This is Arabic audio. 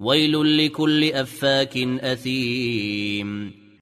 ويل لكل أفاك أثيم.